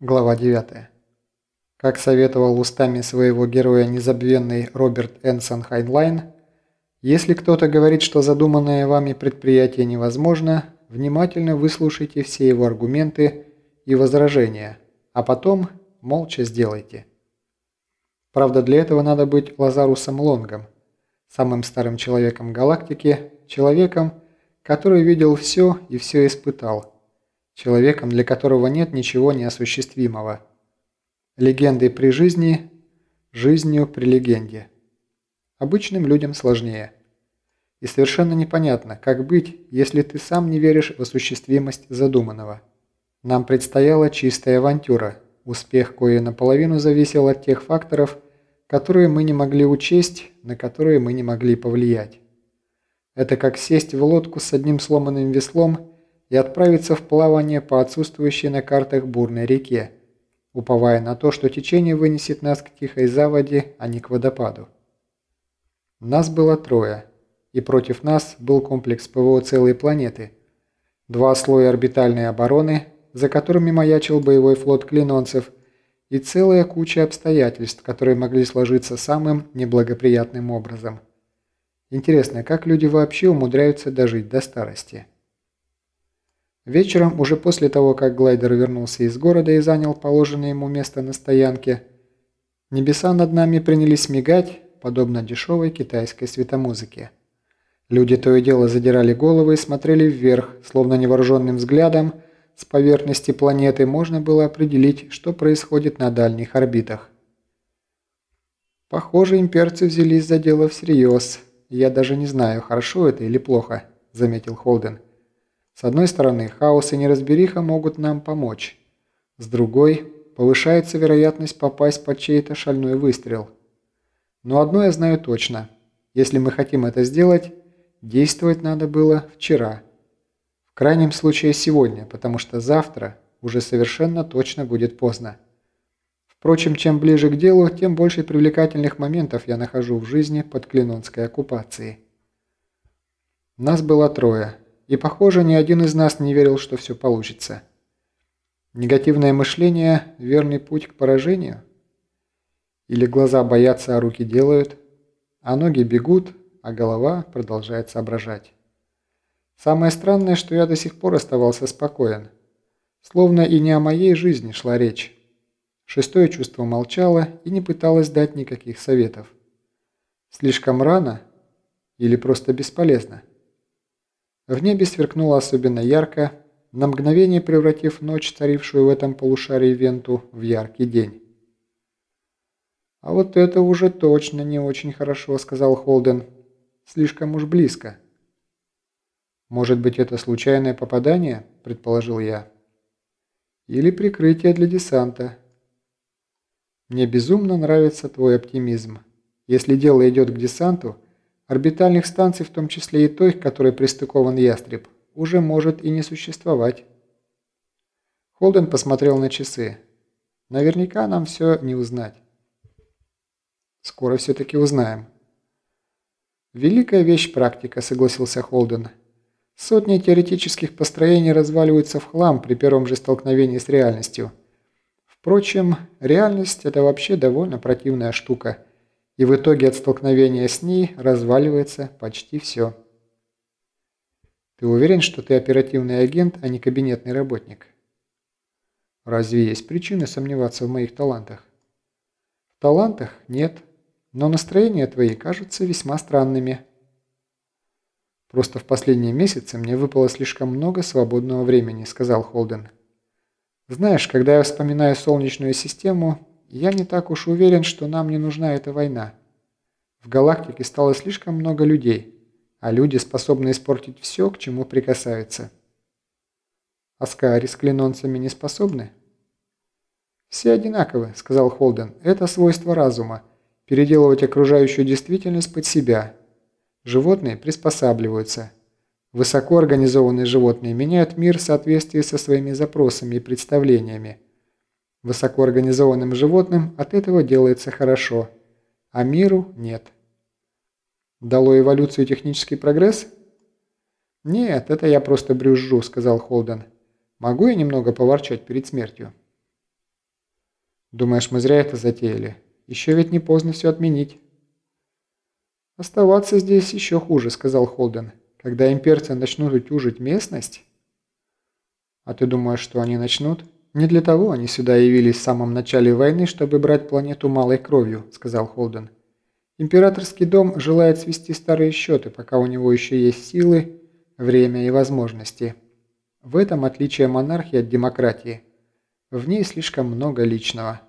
Глава 9. Как советовал устами своего героя незабвенный Роберт Энсон Хайнлайн, если кто-то говорит, что задуманное вами предприятие невозможно, внимательно выслушайте все его аргументы и возражения, а потом молча сделайте. Правда, для этого надо быть Лазарусом Лонгом, самым старым человеком галактики, человеком, который видел все и все испытал – человеком, для которого нет ничего неосуществимого. Легендой при жизни, жизнью при легенде. Обычным людям сложнее. И совершенно непонятно, как быть, если ты сам не веришь в осуществимость задуманного. Нам предстояла чистая авантюра, успех кое наполовину зависел от тех факторов, которые мы не могли учесть, на которые мы не могли повлиять. Это как сесть в лодку с одним сломанным веслом и отправиться в плавание по отсутствующей на картах бурной реке, уповая на то, что течение вынесет нас к тихой заводе, а не к водопаду. Нас было трое, и против нас был комплекс ПВО целой планеты, два слоя орбитальной обороны, за которыми маячил боевой флот клинонцев, и целая куча обстоятельств, которые могли сложиться самым неблагоприятным образом. Интересно, как люди вообще умудряются дожить до старости? Вечером, уже после того, как глайдер вернулся из города и занял положенное ему место на стоянке, небеса над нами принялись мигать, подобно дешевой китайской светомузыке. Люди то и дело задирали головы и смотрели вверх, словно невооруженным взглядом с поверхности планеты можно было определить, что происходит на дальних орбитах. «Похоже, имперцы взялись за дело всерьез. Я даже не знаю, хорошо это или плохо», – заметил Холден. С одной стороны, хаос и неразбериха могут нам помочь. С другой, повышается вероятность попасть под чей-то шальной выстрел. Но одно я знаю точно. Если мы хотим это сделать, действовать надо было вчера. В крайнем случае сегодня, потому что завтра уже совершенно точно будет поздно. Впрочем, чем ближе к делу, тем больше привлекательных моментов я нахожу в жизни под клинонской оккупацией. Нас было трое. И, похоже, ни один из нас не верил, что все получится. Негативное мышление – верный путь к поражению? Или глаза боятся, а руки делают, а ноги бегут, а голова продолжает соображать? Самое странное, что я до сих пор оставался спокоен. Словно и не о моей жизни шла речь. Шестое чувство молчало и не пыталось дать никаких советов. Слишком рано или просто бесполезно? В небе сверкнуло особенно ярко, на мгновение превратив ночь, царившую в этом полушарии Венту, в яркий день. «А вот это уже точно не очень хорошо», — сказал Холден. «Слишком уж близко». «Может быть, это случайное попадание?» – предположил я. «Или прикрытие для десанта». «Мне безумно нравится твой оптимизм. Если дело идет к десанту, Орбитальных станций, в том числе и той, к которой пристыкован ястреб, уже может и не существовать. Холден посмотрел на часы. Наверняка нам все не узнать. Скоро все-таки узнаем. Великая вещь практика, согласился Холден. Сотни теоретических построений разваливаются в хлам при первом же столкновении с реальностью. Впрочем, реальность – это вообще довольно противная штука – и в итоге от столкновения с ней разваливается почти все. Ты уверен, что ты оперативный агент, а не кабинетный работник? Разве есть причины сомневаться в моих талантах? В талантах нет, но настроения твои кажутся весьма странными. Просто в последние месяцы мне выпало слишком много свободного времени, сказал Холден. Знаешь, когда я вспоминаю Солнечную систему, я не так уж уверен, что нам не нужна эта война. В галактике стало слишком много людей, а люди способны испортить все, к чему прикасаются. Аскари с клинонцами не способны? «Все одинаковы», — сказал Холден. «Это свойство разума – переделывать окружающую действительность под себя. Животные приспосабливаются. Высокоорганизованные животные меняют мир в соответствии со своими запросами и представлениями. Высокоорганизованным животным от этого делается хорошо, а миру нет. Дало эволюцию технический прогресс? Нет, это я просто брюзжу, сказал Холден. Могу я немного поворчать перед смертью? Думаешь, мы зря это затеяли? Еще ведь не поздно все отменить». «Оставаться здесь еще хуже», — сказал Холден. «Когда имперцы начнут утюжить местность...» «А ты думаешь, что они начнут?» «Не для того они сюда явились в самом начале войны, чтобы брать планету малой кровью», — сказал Холден. «Императорский дом желает свести старые счеты, пока у него еще есть силы, время и возможности. В этом отличие монархии от демократии. В ней слишком много личного».